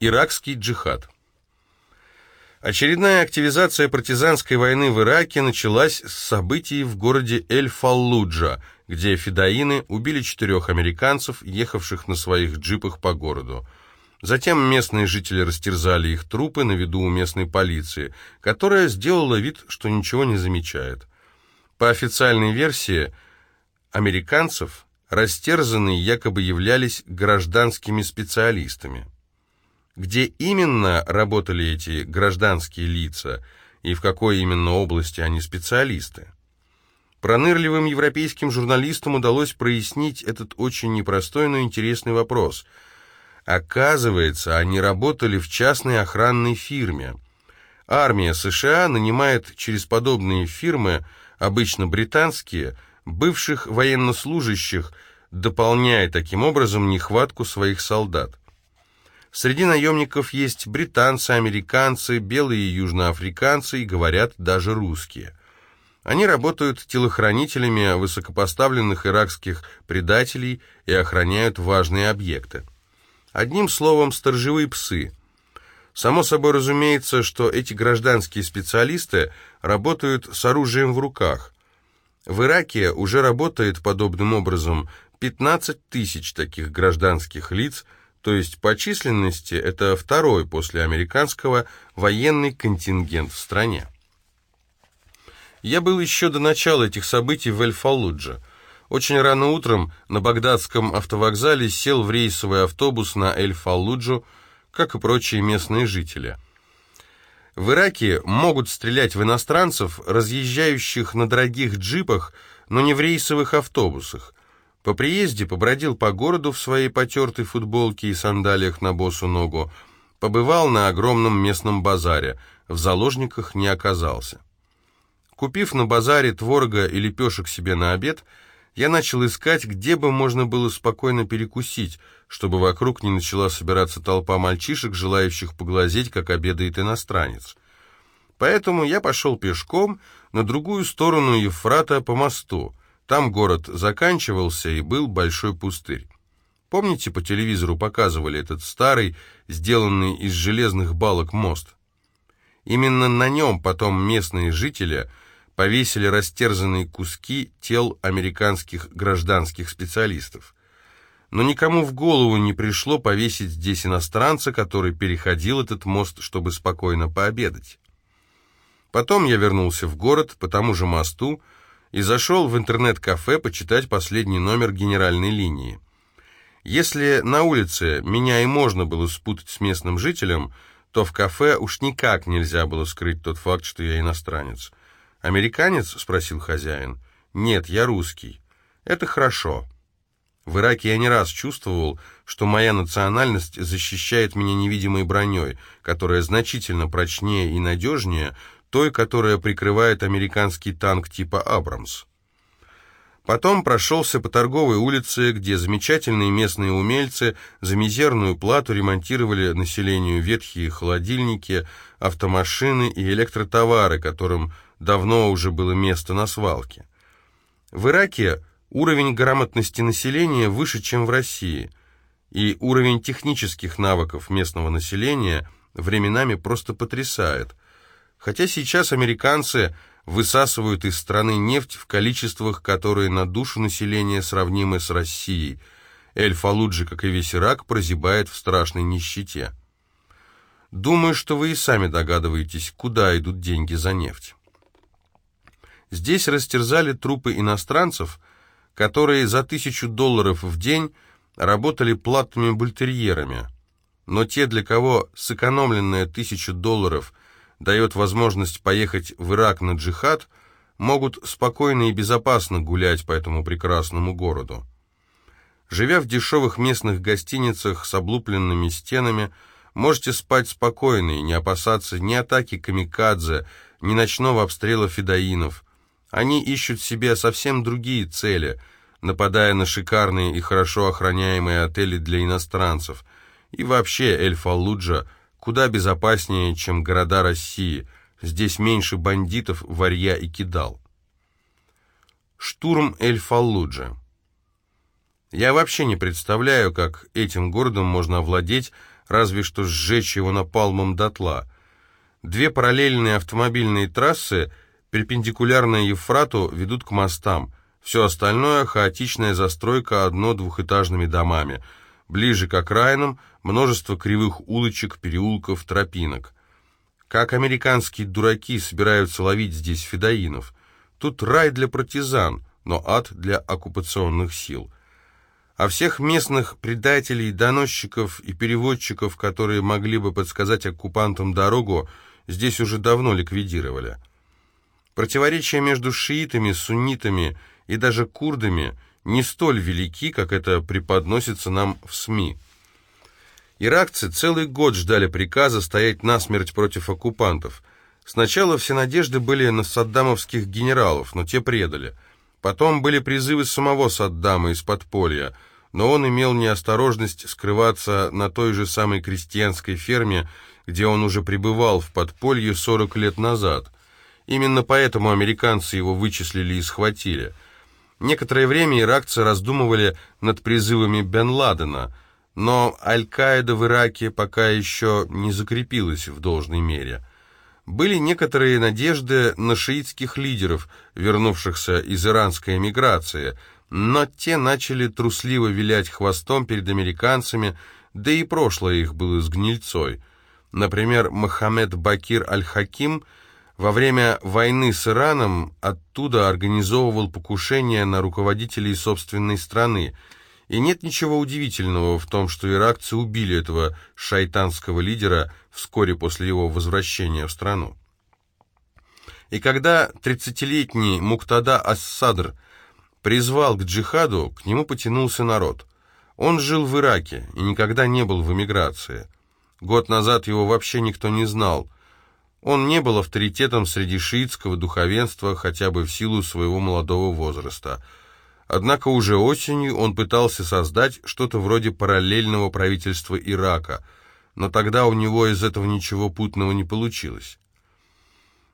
Иракский джихад. Очередная активизация партизанской войны в Ираке началась с событий в городе Эль-Фаллуджа, где фидаины убили четырех американцев, ехавших на своих джипах по городу. Затем местные жители растерзали их трупы на виду у местной полиции, которая сделала вид, что ничего не замечает. По официальной версии, американцев растерзанные якобы являлись гражданскими специалистами. Где именно работали эти гражданские лица и в какой именно области они специалисты? Пронырливым европейским журналистам удалось прояснить этот очень непростой, но интересный вопрос. Оказывается, они работали в частной охранной фирме. Армия США нанимает через подобные фирмы, обычно британские, бывших военнослужащих, дополняя таким образом нехватку своих солдат. Среди наемников есть британцы, американцы, белые южноафриканцы и, говорят, даже русские. Они работают телохранителями высокопоставленных иракских предателей и охраняют важные объекты. Одним словом, сторожевые псы. Само собой разумеется, что эти гражданские специалисты работают с оружием в руках. В Ираке уже работает подобным образом 15 тысяч таких гражданских лиц – то есть по численности это второй после американского военный контингент в стране. Я был еще до начала этих событий в Эль-Фаллудже. Очень рано утром на багдадском автовокзале сел в рейсовый автобус на Эль-Фаллуджу, как и прочие местные жители. В Ираке могут стрелять в иностранцев, разъезжающих на дорогих джипах, но не в рейсовых автобусах. По приезде побродил по городу в своей потертой футболке и сандалиях на босу ногу, побывал на огромном местном базаре, в заложниках не оказался. Купив на базаре творога и лепешек себе на обед, я начал искать, где бы можно было спокойно перекусить, чтобы вокруг не начала собираться толпа мальчишек, желающих поглазеть, как обедает иностранец. Поэтому я пошел пешком на другую сторону Евфрата по мосту, там город заканчивался и был большой пустырь. Помните, по телевизору показывали этот старый, сделанный из железных балок мост? Именно на нем потом местные жители повесили растерзанные куски тел американских гражданских специалистов. Но никому в голову не пришло повесить здесь иностранца, который переходил этот мост, чтобы спокойно пообедать. Потом я вернулся в город по тому же мосту, и зашел в интернет-кафе почитать последний номер генеральной линии. Если на улице меня и можно было спутать с местным жителем, то в кафе уж никак нельзя было скрыть тот факт, что я иностранец. «Американец?» — спросил хозяин. «Нет, я русский». «Это хорошо». В Ираке я не раз чувствовал, что моя национальность защищает меня невидимой броней, которая значительно прочнее и надежнее, той, которая прикрывает американский танк типа «Абрамс». Потом прошелся по торговой улице, где замечательные местные умельцы за мизерную плату ремонтировали населению ветхие холодильники, автомашины и электротовары, которым давно уже было место на свалке. В Ираке уровень грамотности населения выше, чем в России, и уровень технических навыков местного населения временами просто потрясает – Хотя сейчас американцы высасывают из страны нефть в количествах, которые на душу населения сравнимы с Россией. Эль-Фалуджи, как и весь Ирак, прозябает в страшной нищете. Думаю, что вы и сами догадываетесь, куда идут деньги за нефть. Здесь растерзали трупы иностранцев, которые за тысячу долларов в день работали платными бультерьерами. Но те, для кого сэкономленная тысяча долларов – дает возможность поехать в Ирак на джихад, могут спокойно и безопасно гулять по этому прекрасному городу. Живя в дешевых местных гостиницах с облупленными стенами, можете спать спокойно и не опасаться ни атаки камикадзе, ни ночного обстрела федоинов. Они ищут себе совсем другие цели, нападая на шикарные и хорошо охраняемые отели для иностранцев. И вообще Эль-Фаллуджа – куда безопаснее, чем города России. Здесь меньше бандитов, варья и кидал. Штурм Эль-Фаллуджа. Я вообще не представляю, как этим городом можно овладеть, разве что сжечь его напалмом дотла. Две параллельные автомобильные трассы, перпендикулярные Ефрату, ведут к мостам. Все остальное — хаотичная застройка одно-двухэтажными домами. Ближе к окраинам — множество кривых улочек, переулков, тропинок. Как американские дураки собираются ловить здесь федоинов? Тут рай для партизан, но ад для оккупационных сил. А всех местных предателей, доносчиков и переводчиков, которые могли бы подсказать оккупантам дорогу, здесь уже давно ликвидировали. Противоречия между шиитами, суннитами и даже курдами не столь велики, как это преподносится нам в СМИ. Иракцы целый год ждали приказа стоять насмерть против оккупантов. Сначала все надежды были на саддамовских генералов, но те предали. Потом были призывы самого Саддама из подполья, но он имел неосторожность скрываться на той же самой крестьянской ферме, где он уже пребывал в подполье 40 лет назад. Именно поэтому американцы его вычислили и схватили. Некоторое время иракцы раздумывали над призывами Бен Ладена – но Аль-Каида в Ираке пока еще не закрепилась в должной мере. Были некоторые надежды на шиитских лидеров, вернувшихся из иранской эмиграции, но те начали трусливо вилять хвостом перед американцами, да и прошлое их было с гнильцой. Например, Мохаммед Бакир Аль-Хаким во время войны с Ираном оттуда организовывал покушения на руководителей собственной страны – и нет ничего удивительного в том, что иракцы убили этого шайтанского лидера вскоре после его возвращения в страну. И когда 30-летний Муктада Ас-Садр призвал к джихаду, к нему потянулся народ. Он жил в Ираке и никогда не был в эмиграции. Год назад его вообще никто не знал. Он не был авторитетом среди шиитского духовенства хотя бы в силу своего молодого возраста – Однако уже осенью он пытался создать что-то вроде параллельного правительства Ирака, но тогда у него из этого ничего путного не получилось.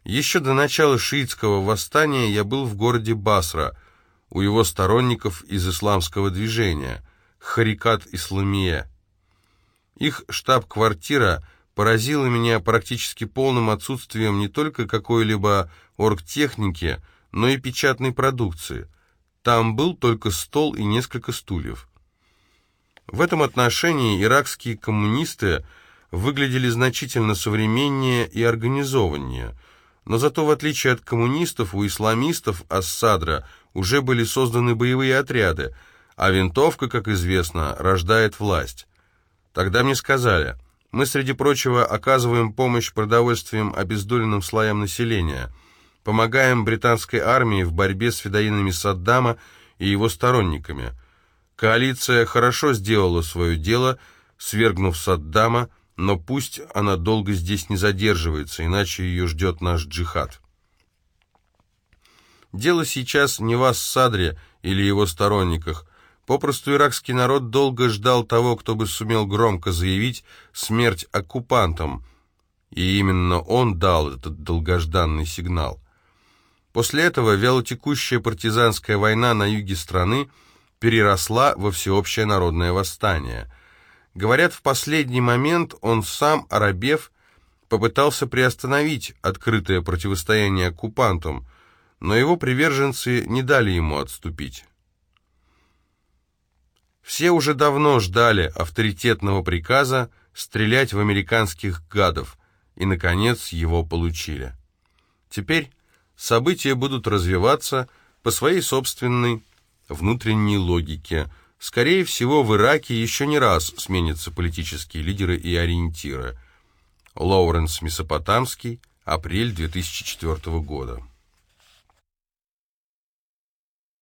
Еще до начала шиитского восстания я был в городе Басра, у его сторонников из исламского движения, Харикат Исламия. Их штаб-квартира поразила меня практически полным отсутствием не только какой-либо оргтехники, но и печатной продукции. Там был только стол и несколько стульев. В этом отношении иракские коммунисты выглядели значительно современнее и организованнее, но зато в отличие от коммунистов у исламистов Ассадра уже были созданы боевые отряды, а винтовка, как известно, рождает власть. Тогда мне сказали, мы, среди прочего, оказываем помощь продовольствием обездоленным слоям населения – Помогаем британской армии в борьбе с федоинами Саддама и его сторонниками. Коалиция хорошо сделала свое дело, свергнув Саддама, но пусть она долго здесь не задерживается, иначе ее ждет наш джихад. Дело сейчас не в Ассадре или его сторонниках. Попросту иракский народ долго ждал того, кто бы сумел громко заявить «смерть оккупантам», и именно он дал этот долгожданный сигнал. После этого вялотекущая партизанская война на юге страны переросла во всеобщее народное восстание. Говорят, в последний момент он сам, Арабев, попытался приостановить открытое противостояние оккупантам, но его приверженцы не дали ему отступить. Все уже давно ждали авторитетного приказа стрелять в американских гадов, и, наконец, его получили. Теперь события будут развиваться по своей собственной внутренней логике. Скорее всего, в Ираке еще не раз сменятся политические лидеры и ориентиры. Лоуренс Месопотамский, апрель 2004 года.